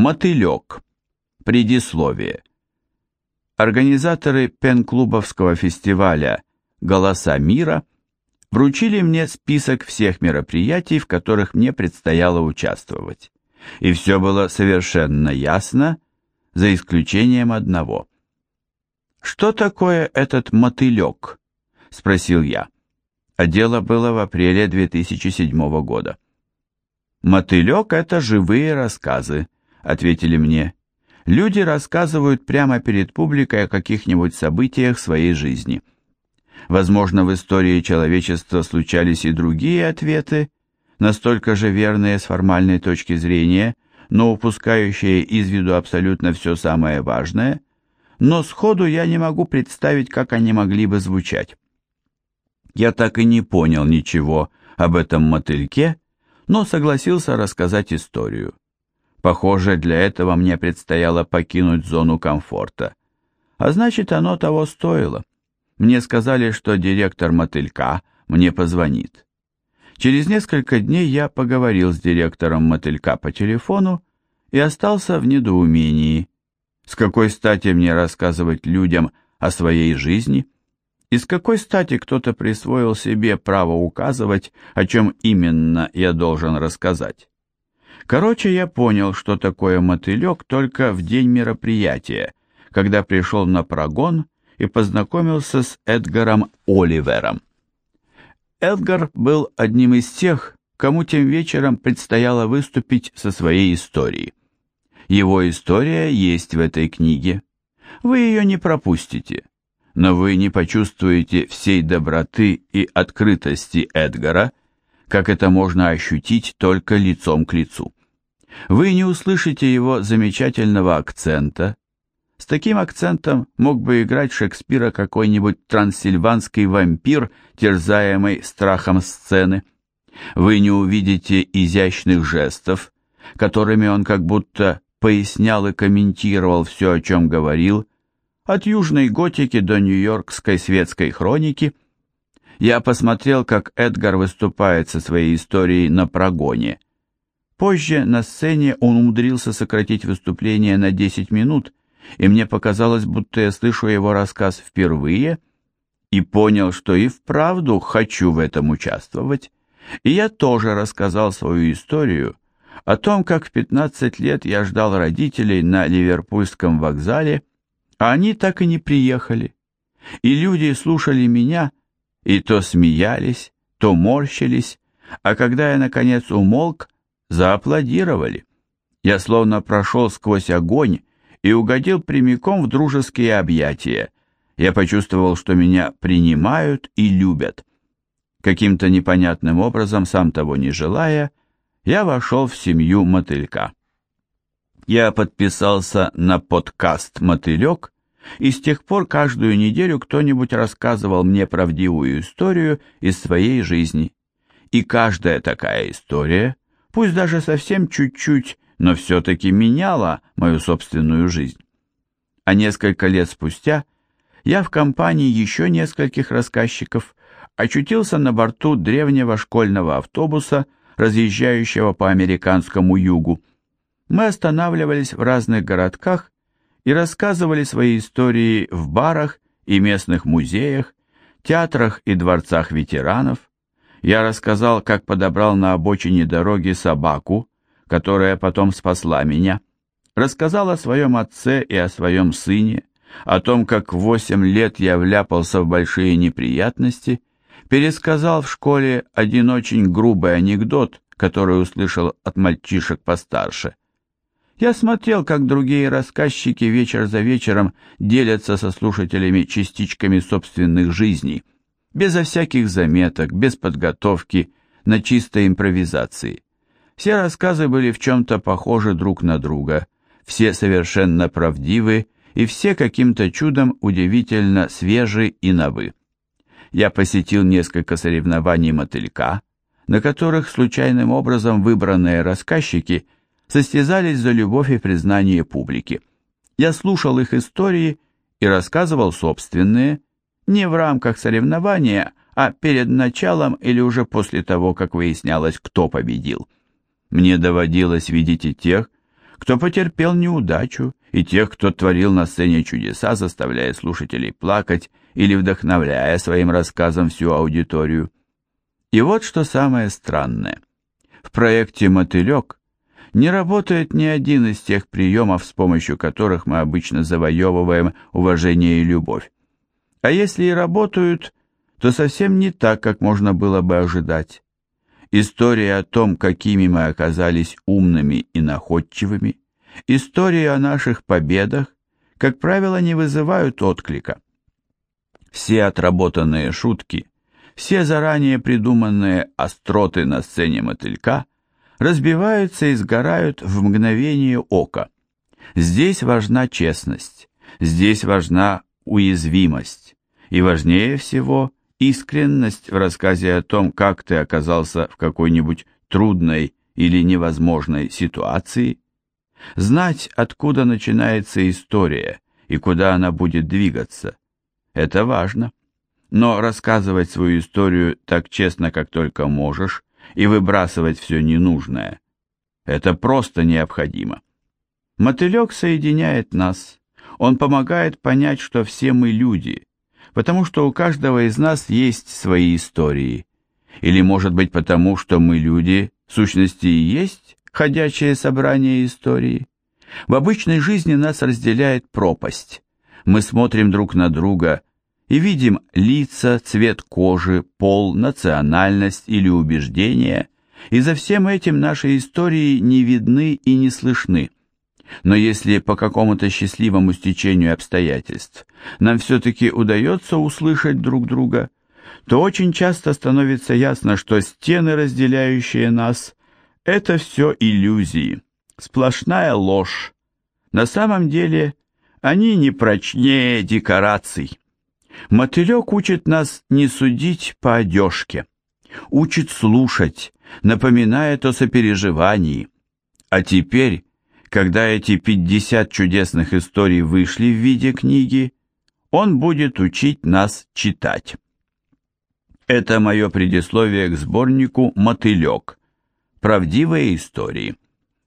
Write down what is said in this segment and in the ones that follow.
Мотылек. Предисловие. Организаторы пен-клубовского фестиваля «Голоса мира» вручили мне список всех мероприятий, в которых мне предстояло участвовать. И все было совершенно ясно, за исключением одного. «Что такое этот мотылек?» – спросил я. А дело было в апреле 2007 года. «Мотылек – это живые рассказы», ответили мне. Люди рассказывают прямо перед публикой о каких-нибудь событиях своей жизни. Возможно, в истории человечества случались и другие ответы, настолько же верные с формальной точки зрения, но упускающие из виду абсолютно все самое важное, но сходу я не могу представить, как они могли бы звучать. Я так и не понял ничего об этом мотыльке, но согласился рассказать историю. Похоже, для этого мне предстояло покинуть зону комфорта. А значит, оно того стоило. Мне сказали, что директор мотылька мне позвонит. Через несколько дней я поговорил с директором мотылька по телефону и остался в недоумении. С какой стати мне рассказывать людям о своей жизни? И с какой стати кто-то присвоил себе право указывать, о чем именно я должен рассказать? Короче, я понял, что такое мотылек только в день мероприятия, когда пришел на прогон и познакомился с Эдгаром Оливером. Эдгар был одним из тех, кому тем вечером предстояло выступить со своей историей. Его история есть в этой книге. Вы ее не пропустите, но вы не почувствуете всей доброты и открытости Эдгара, как это можно ощутить только лицом к лицу. Вы не услышите его замечательного акцента. С таким акцентом мог бы играть Шекспира какой-нибудь трансильванский вампир, терзаемый страхом сцены. Вы не увидите изящных жестов, которыми он как будто пояснял и комментировал все, о чем говорил, от южной готики до нью-йоркской светской хроники. Я посмотрел, как Эдгар выступает со своей историей на прогоне – Позже на сцене он умудрился сократить выступление на 10 минут, и мне показалось, будто я слышу его рассказ впервые, и понял, что и вправду хочу в этом участвовать. И я тоже рассказал свою историю о том, как в 15 лет я ждал родителей на Ливерпульском вокзале, а они так и не приехали. И люди слушали меня и то смеялись, то морщились, а когда я наконец умолк, зааплодировали. Я словно прошел сквозь огонь и угодил прямиком в дружеские объятия. Я почувствовал, что меня принимают и любят. Каким-то непонятным образом, сам того не желая, я вошел в семью мотылька. Я подписался на подкаст «Мотылек», и с тех пор каждую неделю кто-нибудь рассказывал мне правдивую историю из своей жизни. И каждая такая история – пусть даже совсем чуть-чуть, но все-таки меняла мою собственную жизнь. А несколько лет спустя я в компании еще нескольких рассказчиков очутился на борту древнего школьного автобуса, разъезжающего по американскому югу. Мы останавливались в разных городках и рассказывали свои истории в барах и местных музеях, театрах и дворцах ветеранов, я рассказал, как подобрал на обочине дороги собаку, которая потом спасла меня. Рассказал о своем отце и о своем сыне, о том, как в восемь лет я вляпался в большие неприятности, пересказал в школе один очень грубый анекдот, который услышал от мальчишек постарше. Я смотрел, как другие рассказчики вечер за вечером делятся со слушателями частичками собственных жизней – безо всяких заметок, без подготовки, на чистой импровизации. Все рассказы были в чем-то похожи друг на друга, все совершенно правдивы и все каким-то чудом удивительно свежи и новы. Я посетил несколько соревнований мотылька, на которых случайным образом выбранные рассказчики состязались за любовь и признание публики. Я слушал их истории и рассказывал собственные, не в рамках соревнования, а перед началом или уже после того, как выяснялось, кто победил. Мне доводилось видеть и тех, кто потерпел неудачу, и тех, кто творил на сцене чудеса, заставляя слушателей плакать или вдохновляя своим рассказом всю аудиторию. И вот что самое странное. В проекте «Мотылек» не работает ни один из тех приемов, с помощью которых мы обычно завоевываем уважение и любовь. А если и работают, то совсем не так, как можно было бы ожидать. История о том, какими мы оказались умными и находчивыми, истории о наших победах, как правило, не вызывают отклика. Все отработанные шутки, все заранее придуманные остроты на сцене мотылька разбиваются и сгорают в мгновение ока. Здесь важна честность, здесь важна уязвимость, и важнее всего искренность в рассказе о том, как ты оказался в какой-нибудь трудной или невозможной ситуации, знать, откуда начинается история и куда она будет двигаться. Это важно. Но рассказывать свою историю так честно, как только можешь, и выбрасывать все ненужное, это просто необходимо. Мотылек соединяет нас. Он помогает понять, что все мы люди, потому что у каждого из нас есть свои истории. Или, может быть, потому что мы люди, в сущности, и есть ходячее собрание истории. В обычной жизни нас разделяет пропасть. Мы смотрим друг на друга и видим лица, цвет кожи, пол, национальность или убеждения, и за всем этим наши истории не видны и не слышны. Но если по какому-то счастливому стечению обстоятельств нам все-таки удается услышать друг друга, то очень часто становится ясно, что стены, разделяющие нас, это все иллюзии, сплошная ложь. На самом деле они не прочнее декораций. Мотылек учит нас не судить по одежке, учит слушать, напоминает о сопереживании. А теперь когда эти 50 чудесных историй вышли в виде книги, он будет учить нас читать. Это мое предисловие к сборнику «Мотылек. Правдивые истории».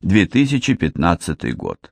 2015 год.